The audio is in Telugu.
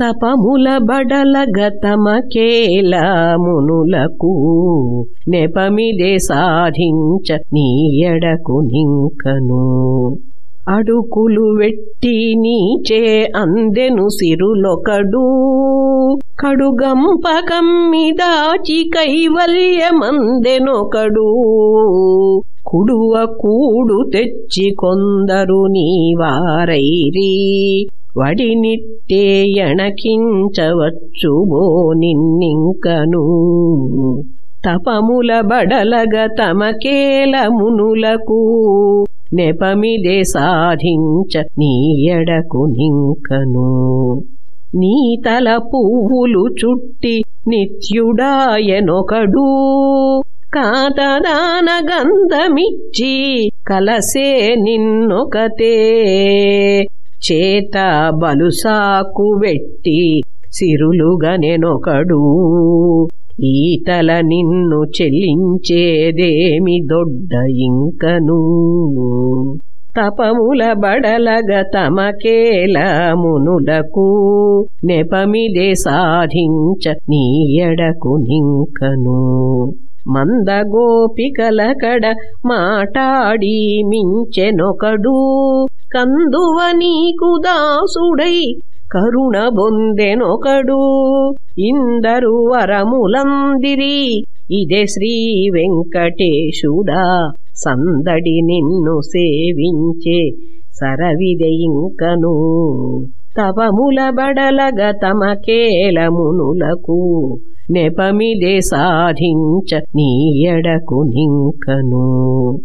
తపముల బడల గతమకేల మునులకు నెపమిదే సాధించ నీయడకు నింకను. అడుకులు వెట్టి నీచే అందెను సిరులొకడు. కడుగంపకమ్మిదాచి కైవల్యమందెనొకడు. కుడువ కూడు తెచ్చి కొందరు నీవారైరి. వడినిట్టే ఎణకించవచ్చుబో నిన్నింకను. తపముల బడలగ తమకేల మునులకు నెపమిదే సాధించ నీయడకు నింకను. నీ తల పువ్వులు చుట్టి నిత్యుడాయనొకడు. కాతదాన గంధమిచ్చి కలసే నిన్నొకతే. చేత బలుసాకు వెట్టి సిరులుగనెనొకడు ఈతల నిన్ను చెల్లించేదేమి దొడ్డ ఇంకను? తపముల బడలగ తమకేల మునులకు నెపమిదే సాధించ నీయడకు నింకను. మందగోపికల కడ మాటాడి మించెనొకడు. కందువ నీకు దాసుడై కరుణ బొందెనొకడు. ఇందరు వరములందిరి ఇదే శ్రీ వెంకటేశుడా. సందడి నిన్ను సేవించే సరవిదే ఇంకను. తపముల బడలగ తమకేలమునులకు నెపమిదే సాధించ నీయడకు నింకను.